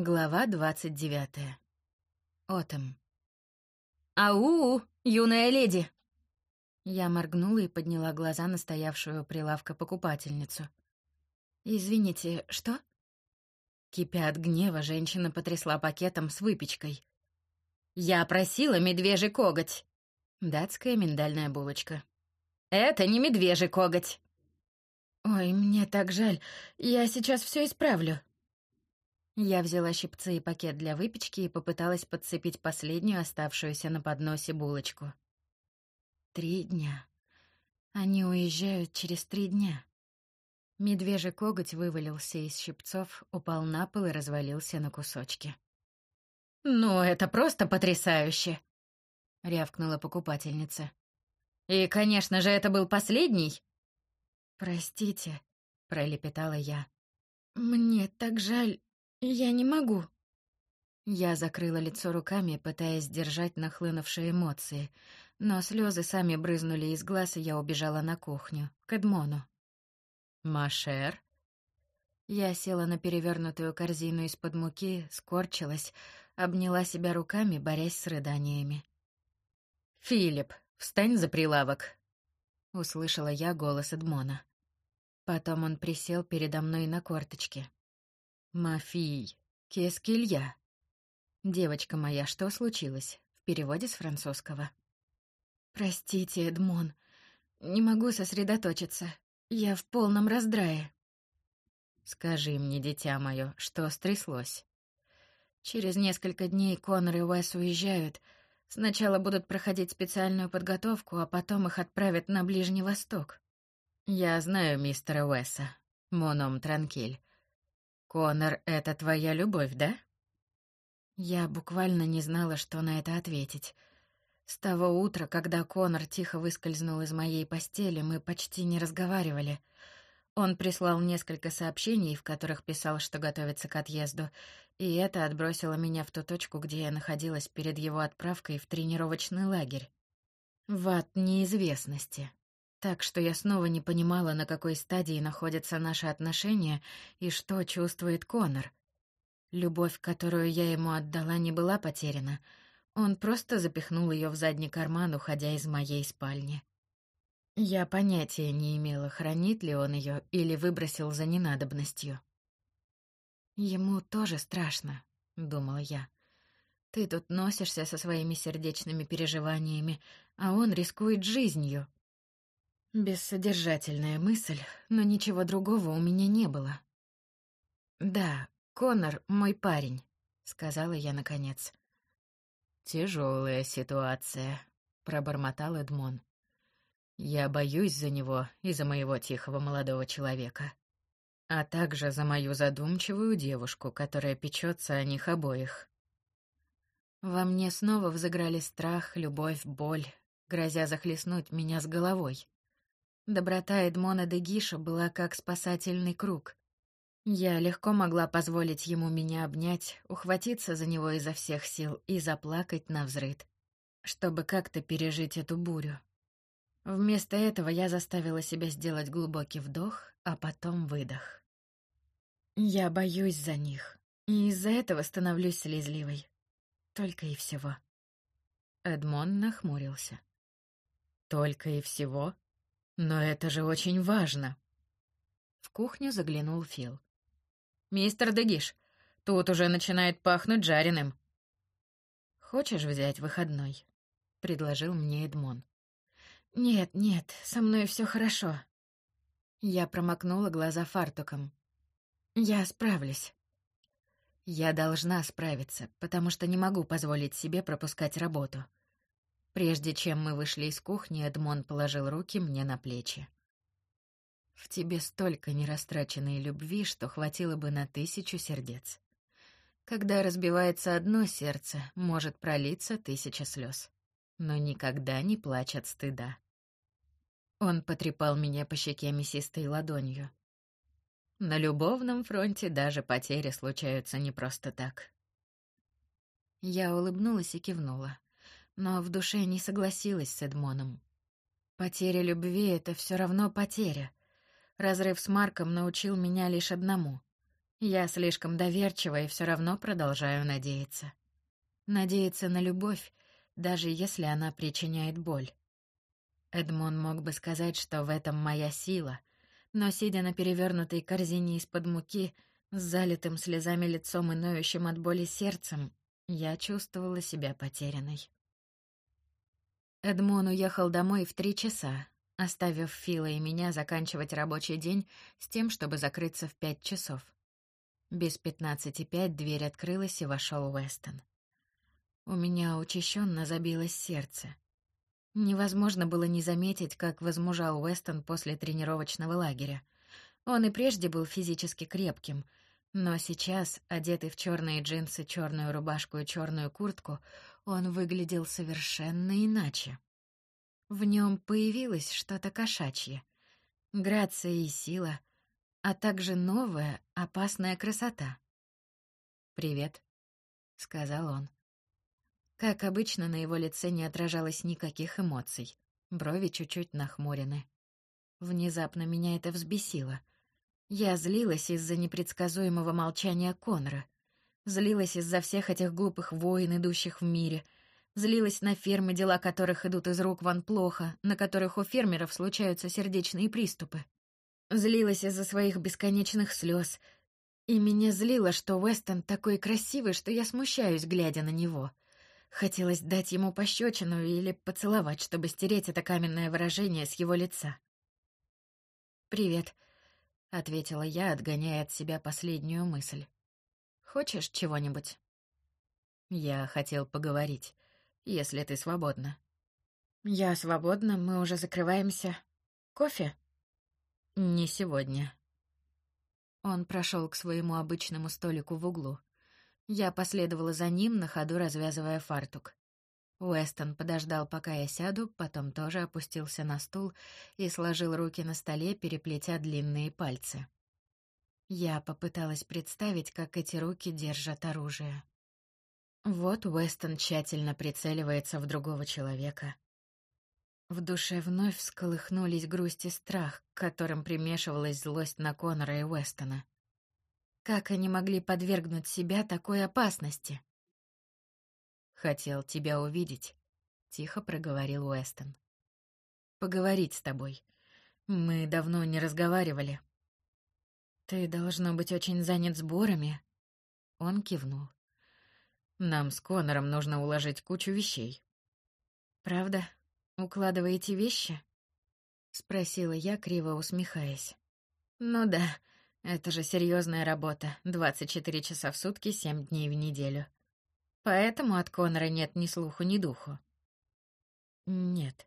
Глава двадцать девятая. Отом. «Ау, юная леди!» Я моргнула и подняла глаза на стоявшую прилавка покупательницу. «Извините, что?» Кипя от гнева, женщина потрясла пакетом с выпечкой. «Я просила медвежий коготь!» Датская миндальная булочка. «Это не медвежий коготь!» «Ой, мне так жаль. Я сейчас все исправлю». Я взяла щипцы и пакет для выпечки и попыталась подцепить последнюю оставшуюся на подносе булочку. Три дня. Они уезжают через три дня. Медвежий коготь вывалился из щипцов, упал на пол и развалился на кусочки. «Ну, это просто потрясающе!» — рявкнула покупательница. «И, конечно же, это был последний!» «Простите», — пролепетала я. «Мне так жаль, «Я не могу». Я закрыла лицо руками, пытаясь сдержать нахлынувшие эмоции, но слезы сами брызнули из глаз, и я убежала на кухню, к Эдмону. «Машер?» Я села на перевернутую корзину из-под муки, скорчилась, обняла себя руками, борясь с рыданиями. «Филипп, встань за прилавок!» — услышала я голос Эдмона. Потом он присел передо мной на корточке. «Мафий, кескилья». «Девочка моя, что случилось?» В переводе с французского. «Простите, Эдмон, не могу сосредоточиться. Я в полном раздрае». «Скажи мне, дитя мое, что стряслось?» «Через несколько дней Конор и Уэс уезжают. Сначала будут проходить специальную подготовку, а потом их отправят на Ближний Восток». «Я знаю мистера Уэса. Моном Транкиль. «Конор — это твоя любовь, да?» Я буквально не знала, что на это ответить. С того утра, когда Конор тихо выскользнул из моей постели, мы почти не разговаривали. Он прислал несколько сообщений, в которых писал, что готовится к отъезду, и это отбросило меня в ту точку, где я находилась перед его отправкой в тренировочный лагерь. В ад неизвестности. Так что я снова не понимала, на какой стадии находятся наши отношения и что чувствует Конор. Любовь, которую я ему отдала, не была потеряна. Он просто запихнул ее в задний карман, уходя из моей спальни. Я понятия не имела, хранит ли он ее или выбросил за ненадобностью. «Ему тоже страшно», — думала я. «Ты тут носишься со своими сердечными переживаниями, а он рискует жизнью». Бессодержательная мысль, но ничего другого у меня не было. «Да, Конор — мой парень», — сказала я наконец. «Тяжелая ситуация», — пробормотал Эдмон. «Я боюсь за него и за моего тихого молодого человека, а также за мою задумчивую девушку, которая печется о них обоих». Во мне снова взыграли страх, любовь, боль, грозя захлестнуть меня с головой. Доброта Эдмона де Гиша была как спасательный круг. Я легко могла позволить ему меня обнять, ухватиться за него изо всех сил и заплакать на взрыд, чтобы как-то пережить эту бурю. Вместо этого я заставила себя сделать глубокий вдох, а потом выдох. Я боюсь за них, и из-за этого становлюсь слезливой. Только и всего. Эдмон нахмурился. «Только и всего?» Но это же очень важно. В кухню заглянул Фил. «Мистер Дегиш, тут уже начинает пахнуть жареным». «Хочешь взять выходной?» — предложил мне Эдмон. «Нет, нет, со мной все хорошо». Я промокнула глаза фартуком. «Я справлюсь». Я должна справиться, потому что не могу позволить себе пропускать работу. Прежде чем мы вышли из кухни, Эдмон положил руки мне на плечи. В тебе столько нерастраченной любви, что хватило бы на тысячу сердец. Когда разбивается одно сердце, может пролиться тысяча слез, но никогда не плачь от стыда. Он потрепал меня по щеке мясистой ладонью. На любовном фронте даже потери случаются не просто так. Я улыбнулась и кивнула но в душе не согласилась с Эдмоном. Потеря любви — это все равно потеря. Разрыв с Марком научил меня лишь одному. Я слишком доверчива и все равно продолжаю надеяться. Надеяться на любовь, даже если она причиняет боль. Эдмон мог бы сказать, что в этом моя сила, но сидя на перевернутой корзине из-под муки, с залитым слезами лицом и ноющим от боли сердцем, я чувствовала себя потерянной. Эдмон уехал домой в три часа, оставив Фила и меня заканчивать рабочий день с тем, чтобы закрыться в пять часов. Без пятнадцати пять дверь открылась и вошел Уэстон. У меня учащенно забилось сердце. Невозможно было не заметить, как возмужал Уэстон после тренировочного лагеря. Он и прежде был физически крепким, но сейчас, одетый в черные джинсы, черную рубашку и черную куртку, он выглядел совершенно иначе. В нем появилось что-то кошачье. Грация и сила, а также новая, опасная красота. «Привет», — сказал он. Как обычно, на его лице не отражалось никаких эмоций. Брови чуть-чуть нахмурены. Внезапно меня это взбесило. Я злилась из-за непредсказуемого молчания Конора. Злилась из-за всех этих глупых войн, идущих в мире. Злилась на фермы, дела которых идут из рук вон плохо, на которых у фермеров случаются сердечные приступы. Злилась из-за своих бесконечных слез. И меня злило, что Уэстон такой красивый, что я смущаюсь, глядя на него. Хотелось дать ему пощечину или поцеловать, чтобы стереть это каменное выражение с его лица. «Привет», — ответила я, отгоняя от себя последнюю мысль. «Хочешь чего-нибудь?» «Я хотел поговорить, если ты свободна». «Я свободна, мы уже закрываемся. Кофе?» «Не сегодня». Он прошел к своему обычному столику в углу. Я последовала за ним, на ходу развязывая фартук. Уэстон подождал, пока я сяду, потом тоже опустился на стул и сложил руки на столе, переплетя длинные пальцы. Я попыталась представить, как эти руки держат оружие. Вот Уэстон тщательно прицеливается в другого человека. В душе вновь всколыхнулись грусть и страх, к которым примешивалась злость на Конора и Уэстона. Как они могли подвергнуть себя такой опасности? «Хотел тебя увидеть», — тихо проговорил Уэстон. «Поговорить с тобой. Мы давно не разговаривали». «Ты, должно быть, очень занят сборами?» Он кивнул. «Нам с Конором нужно уложить кучу вещей». «Правда?» «Укладываете вещи?» — спросила я, криво усмехаясь. «Ну да, это же серьезная работа, 24 часа в сутки, 7 дней в неделю. Поэтому от Конора нет ни слуху, ни духу». «Нет»,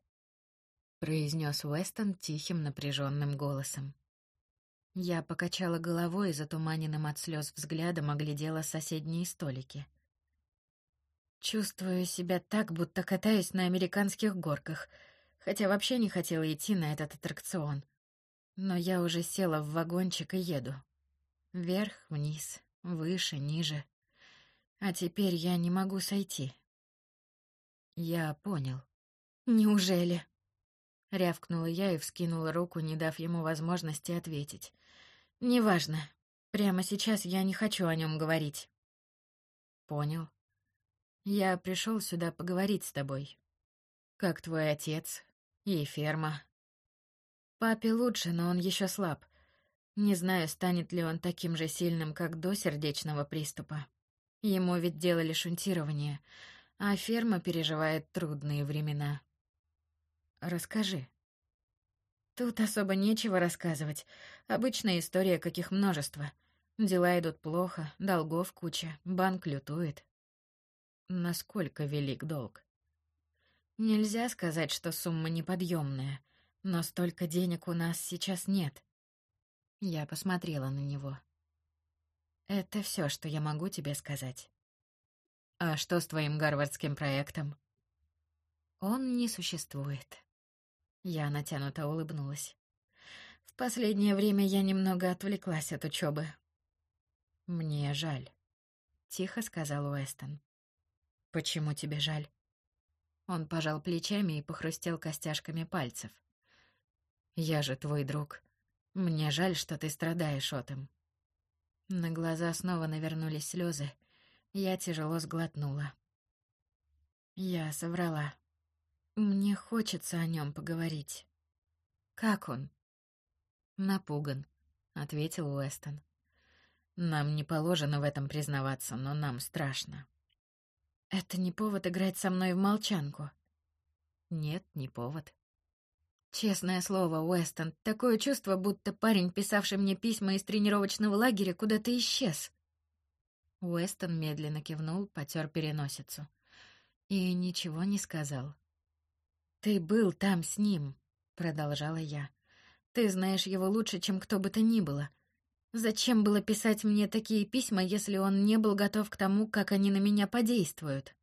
— произнес Уэстон тихим напряженным голосом. Я покачала головой и затуманенным от слез взглядом оглядела соседние столики — Чувствую себя так, будто катаюсь на американских горках, хотя вообще не хотела идти на этот аттракцион. Но я уже села в вагончик и еду. Вверх, вниз, выше, ниже. А теперь я не могу сойти. Я понял. Неужели? Рявкнула я и вскинула руку, не дав ему возможности ответить. Неважно. Прямо сейчас я не хочу о нем говорить. Понял. Я пришел сюда поговорить с тобой. Как твой отец и ферма. Папе лучше, но он еще слаб. Не знаю, станет ли он таким же сильным, как до сердечного приступа. Ему ведь делали шунтирование, а ферма переживает трудные времена. Расскажи. Тут особо нечего рассказывать. Обычная история, каких множество. Дела идут плохо, долгов куча, банк лютует. Насколько велик долг? Нельзя сказать, что сумма неподъемная, но столько денег у нас сейчас нет. Я посмотрела на него. Это все, что я могу тебе сказать. А что с твоим гарвардским проектом? Он не существует. Я натянуто улыбнулась. В последнее время я немного отвлеклась от учебы. Мне жаль, тихо сказал Уэстон. «Почему тебе жаль?» Он пожал плечами и похрустел костяшками пальцев. «Я же твой друг. Мне жаль, что ты страдаешь, Отом». На глаза снова навернулись слезы. Я тяжело сглотнула. Я соврала. Мне хочется о нем поговорить. Как он? Напуган, ответил Уэстон. Нам не положено в этом признаваться, но нам страшно. Это не повод играть со мной в молчанку. Нет, не повод. Честное слово, Уэстон, такое чувство, будто парень, писавший мне письма из тренировочного лагеря, куда-то исчез. Уэстон медленно кивнул, потер переносицу. И ничего не сказал. «Ты был там с ним», — продолжала я. «Ты знаешь его лучше, чем кто бы то ни было. Зачем было писать мне такие письма, если он не был готов к тому, как они на меня подействуют?»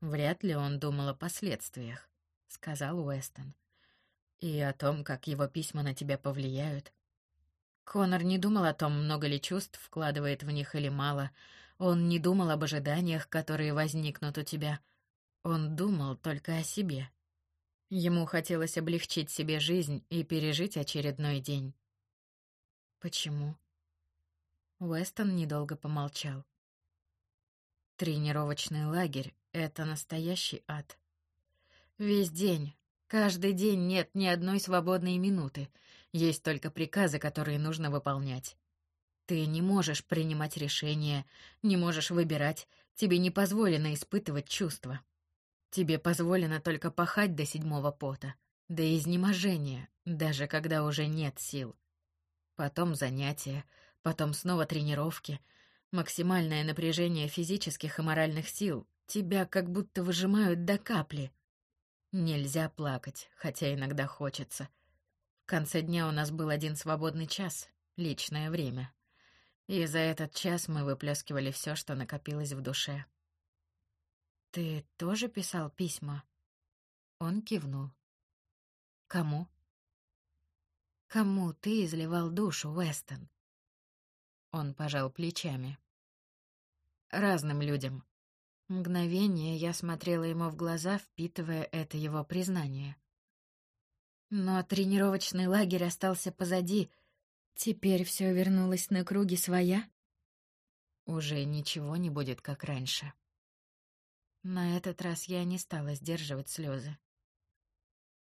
«Вряд ли он думал о последствиях», — сказал Уэстон и о том, как его письма на тебя повлияют. Конор не думал о том, много ли чувств вкладывает в них или мало. Он не думал об ожиданиях, которые возникнут у тебя. Он думал только о себе. Ему хотелось облегчить себе жизнь и пережить очередной день. Почему? Уэстон недолго помолчал. Тренировочный лагерь — это настоящий ад. Весь день, Каждый день нет ни одной свободной минуты. Есть только приказы, которые нужно выполнять. Ты не можешь принимать решения, не можешь выбирать, тебе не позволено испытывать чувства. Тебе позволено только пахать до седьмого пота, до изнеможения, даже когда уже нет сил. Потом занятия, потом снова тренировки, максимальное напряжение физических и моральных сил. Тебя как будто выжимают до капли. Нельзя плакать, хотя иногда хочется. В конце дня у нас был один свободный час, личное время. И за этот час мы выплескивали все, что накопилось в душе. «Ты тоже писал письма?» Он кивнул. «Кому?» «Кому ты изливал душу, Уэстон?» Он пожал плечами. «Разным людям. Мгновение я смотрела ему в глаза, впитывая это его признание. Но тренировочный лагерь остался позади. Теперь все вернулось на круги своя. Уже ничего не будет, как раньше. На этот раз я не стала сдерживать слезы.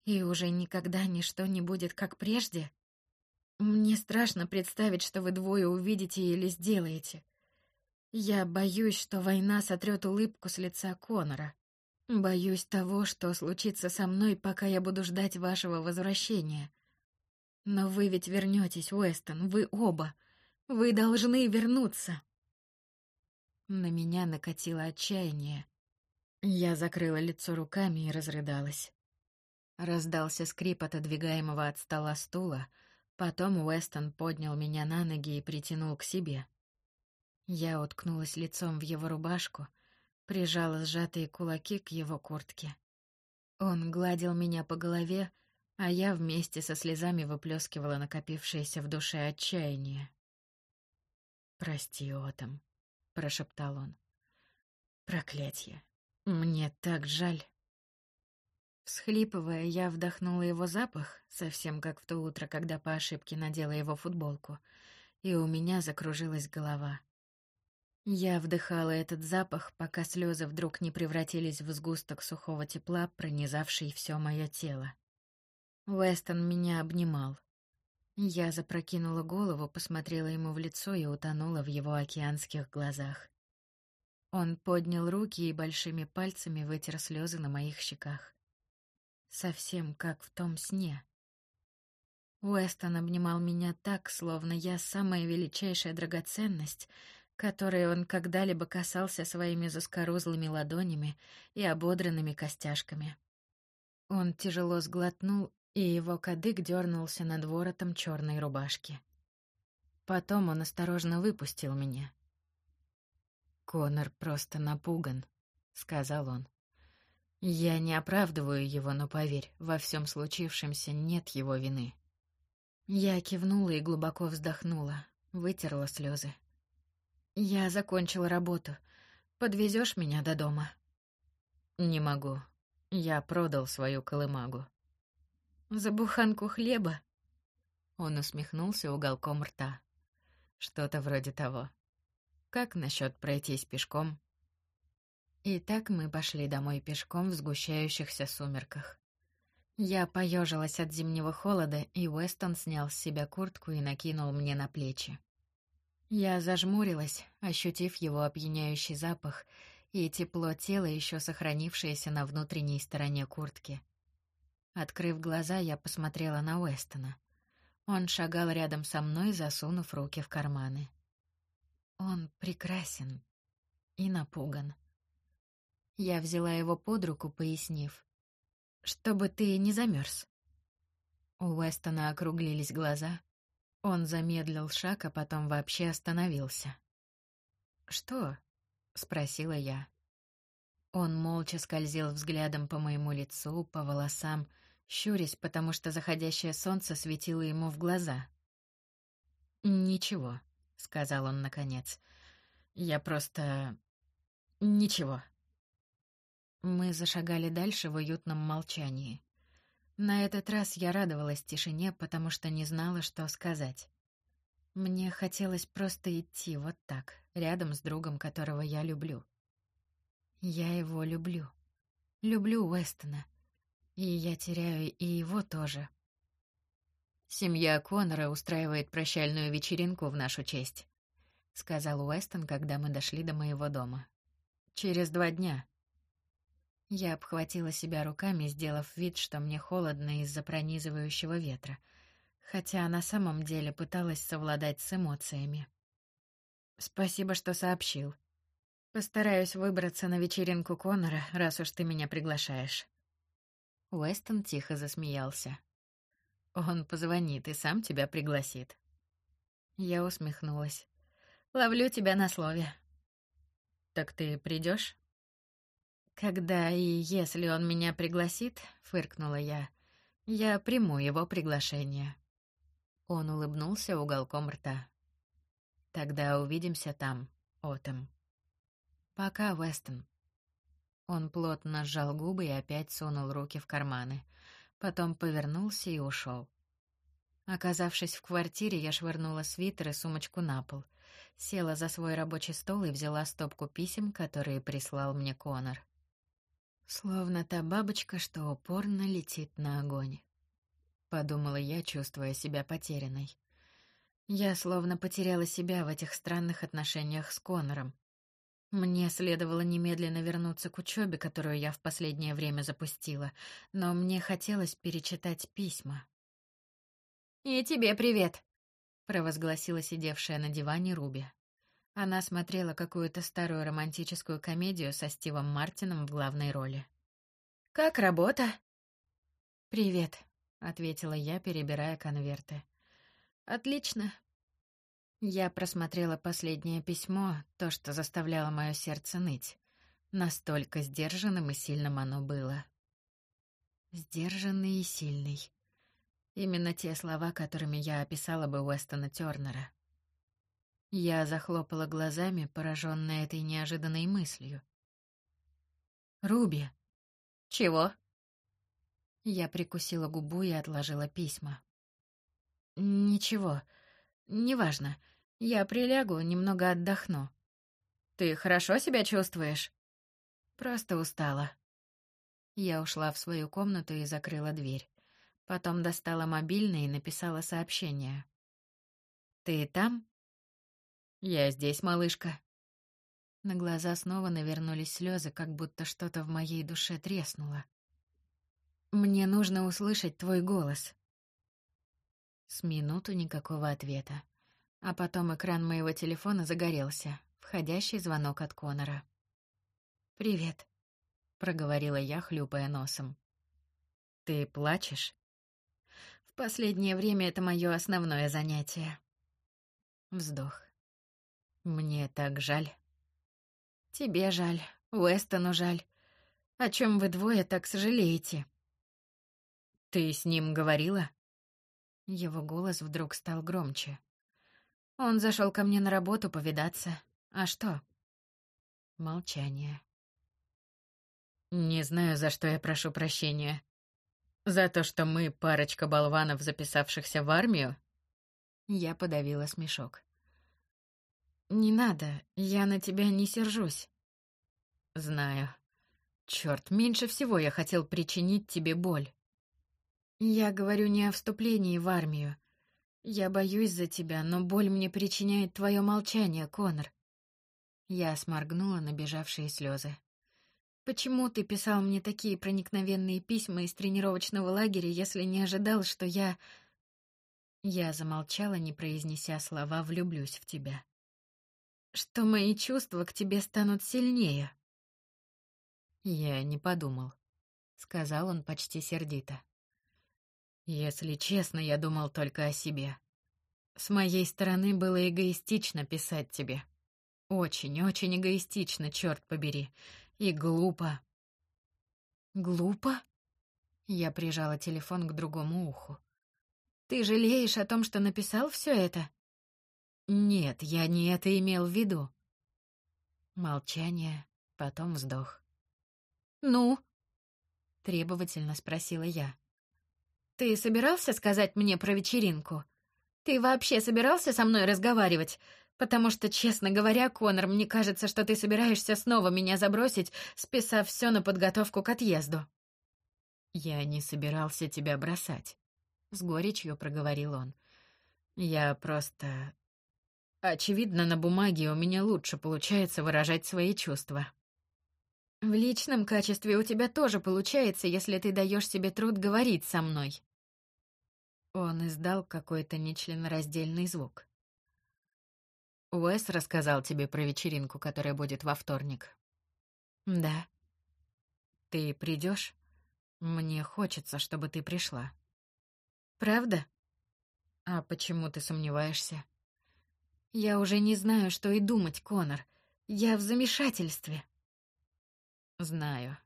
И уже никогда ничто не будет, как прежде. Мне страшно представить, что вы двое увидите или сделаете — я боюсь, что война сотрет улыбку с лица Конора. Боюсь того, что случится со мной, пока я буду ждать вашего возвращения. Но вы ведь вернетесь, Уэстон, вы оба. Вы должны вернуться. На меня накатило отчаяние. Я закрыла лицо руками и разрыдалась. Раздался скрип отодвигаемого от стола стула, потом Уэстон поднял меня на ноги и притянул к себе. Я уткнулась лицом в его рубашку, прижала сжатые кулаки к его куртке. Он гладил меня по голове, а я вместе со слезами выплескивала накопившееся в душе отчаяние. «Прости, Отом», — прошептал он. «Проклятье! Мне так жаль!» Всхлипывая, я вдохнула его запах, совсем как в то утро, когда по ошибке надела его футболку, и у меня закружилась голова. Я вдыхала этот запах, пока слезы вдруг не превратились в сгусток сухого тепла, пронизавший все мое тело. Уэстон меня обнимал. Я запрокинула голову, посмотрела ему в лицо и утонула в его океанских глазах. Он поднял руки и большими пальцами вытер слезы на моих щеках. Совсем как в том сне. Уэстон обнимал меня так, словно я самая величайшая драгоценность — которой он когда-либо касался своими заскорузлыми ладонями и ободранными костяшками. Он тяжело сглотнул, и его кадык дернулся над воротом черной рубашки. Потом он осторожно выпустил меня. «Конор просто напуган», — сказал он. «Я не оправдываю его, но поверь, во всем случившемся нет его вины». Я кивнула и глубоко вздохнула, вытерла слезы. Я закончила работу. Подвезешь меня до дома? Не могу. Я продал свою колымагу. За буханку хлеба? Он усмехнулся уголком рта. Что-то вроде того. Как насчет пройтись пешком? И так мы пошли домой пешком в сгущающихся сумерках. Я поежилась от зимнего холода, и Уэстон снял с себя куртку и накинул мне на плечи. Я зажмурилась, ощутив его опьяняющий запах и тепло тела, еще сохранившееся на внутренней стороне куртки. Открыв глаза, я посмотрела на Уэстона. Он шагал рядом со мной, засунув руки в карманы. Он прекрасен и напуган. Я взяла его под руку, пояснив чтобы ты не замерз. У Уэстона округлились глаза. Он замедлил шаг, а потом вообще остановился. «Что?» — спросила я. Он молча скользил взглядом по моему лицу, по волосам, щурясь, потому что заходящее солнце светило ему в глаза. «Ничего», — сказал он наконец. «Я просто... ничего». Мы зашагали дальше в уютном молчании. На этот раз я радовалась тишине, потому что не знала, что сказать. Мне хотелось просто идти вот так, рядом с другом, которого я люблю. Я его люблю. Люблю Уэстона. И я теряю и его тоже. Семья Коннора устраивает прощальную вечеринку в нашу честь, сказал Уэстон, когда мы дошли до моего дома. Через два дня. Я обхватила себя руками, сделав вид, что мне холодно из-за пронизывающего ветра, хотя на самом деле пыталась совладать с эмоциями. Спасибо, что сообщил. Постараюсь выбраться на вечеринку Конора, раз уж ты меня приглашаешь. Уэстон тихо засмеялся. Он позвонит и сам тебя пригласит. Я усмехнулась. Ловлю тебя на слове. Так ты придешь? Когда и если он меня пригласит, фыркнула я. Я приму его приглашение. Он улыбнулся уголком рта. Тогда увидимся там, Отом. Пока, Вестон. Он плотно сжал губы и опять сунул руки в карманы, потом повернулся и ушел. Оказавшись в квартире, я швырнула свитер и сумочку на пол, села за свой рабочий стол и взяла стопку писем, которые прислал мне Конор. Словно та бабочка, что упорно летит на огонь. Подумала я, чувствуя себя потерянной. Я словно потеряла себя в этих странных отношениях с Конором. Мне следовало немедленно вернуться к учебе, которую я в последнее время запустила, но мне хотелось перечитать письма. «И тебе привет», — провозгласила сидевшая на диване Руби. Она смотрела какую-то старую романтическую комедию со Стивом Мартином в главной роли. «Как работа?» «Привет», — ответила я, перебирая конверты. «Отлично». Я просмотрела последнее письмо, то, что заставляло мое сердце ныть. Настолько сдержанным и сильным оно было. Сдержанный и сильный. Именно те слова, которыми я описала бы Уэстона Тёрнера. Я захлопала глазами, пораженная этой неожиданной мыслью. «Руби!» «Чего?» Я прикусила губу и отложила письма. «Ничего. Неважно. Я прилягу, немного отдохну». «Ты хорошо себя чувствуешь?» «Просто устала». Я ушла в свою комнату и закрыла дверь. Потом достала мобильный и написала сообщение. «Ты там?» «Я здесь, малышка». На глаза снова навернулись слезы, как будто что-то в моей душе треснуло. «Мне нужно услышать твой голос». С минуту никакого ответа. А потом экран моего телефона загорелся. Входящий звонок от Конора. «Привет», — проговорила я, хлюпая носом. «Ты плачешь?» «В последнее время это мое основное занятие». Вздох. Мне так жаль. Тебе жаль, Уэстону жаль. О чем вы двое так сожалеете? Ты с ним говорила? Его голос вдруг стал громче. Он зашел ко мне на работу повидаться. А что? Молчание. Не знаю, за что я прошу прощения. За то, что мы парочка болванов, записавшихся в армию? Я подавила смешок. Не надо, я на тебя не сержусь. Знаю. Черт, меньше всего я хотел причинить тебе боль. Я говорю не о вступлении в армию. Я боюсь за тебя, но боль мне причиняет твое молчание, Конор. Я сморгнула набежавшие слезы. Почему ты писал мне такие проникновенные письма из тренировочного лагеря, если не ожидал, что я... Я замолчала, не произнеся слова «влюблюсь в тебя». Что мои чувства к тебе станут сильнее. Я не подумал, — сказал он почти сердито. Если честно, я думал только о себе. С моей стороны было эгоистично писать тебе. Очень-очень эгоистично, черт побери. И глупо. Глупо? Я прижала телефон к другому уху. Ты жалеешь о том, что написал все это? Нет, я не это имел в виду. Молчание, потом вздох. Ну? Требовательно спросила я. Ты собирался сказать мне про вечеринку? Ты вообще собирался со мной разговаривать? Потому что, честно говоря, Конор, мне кажется, что ты собираешься снова меня забросить, списав все на подготовку к отъезду. Я не собирался тебя бросать, с горечью проговорил он. Я просто очевидно, на бумаге у меня лучше получается выражать свои чувства. В личном качестве у тебя тоже получается, если ты даешь себе труд говорить со мной. Он издал какой-то нечленораздельный звук. Уэс рассказал тебе про вечеринку, которая будет во вторник. Да. Ты придешь? Мне хочется, чтобы ты пришла. Правда? А почему ты сомневаешься? Я уже не знаю, что и думать, Конор. Я в замешательстве. Знаю.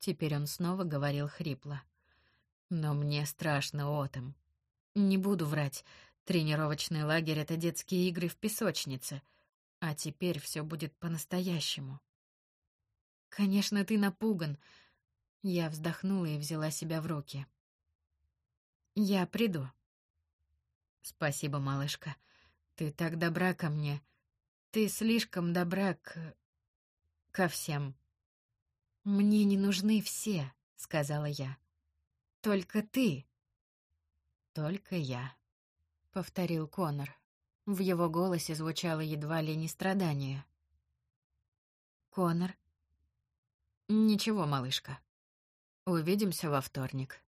Теперь он снова говорил хрипло. Но мне страшно, Отом. Не буду врать. Тренировочный лагерь — это детские игры в песочнице. А теперь все будет по-настоящему. Конечно, ты напуган. Я вздохнула и взяла себя в руки. Я приду. Спасибо, малышка. Ты так добра ко мне. Ты слишком добра к... ко всем. Мне не нужны все, сказала я. Только ты. Только я. — повторил Конор. В его голосе звучало едва ли не страдание. «Конор?» «Ничего, малышка. Увидимся во вторник.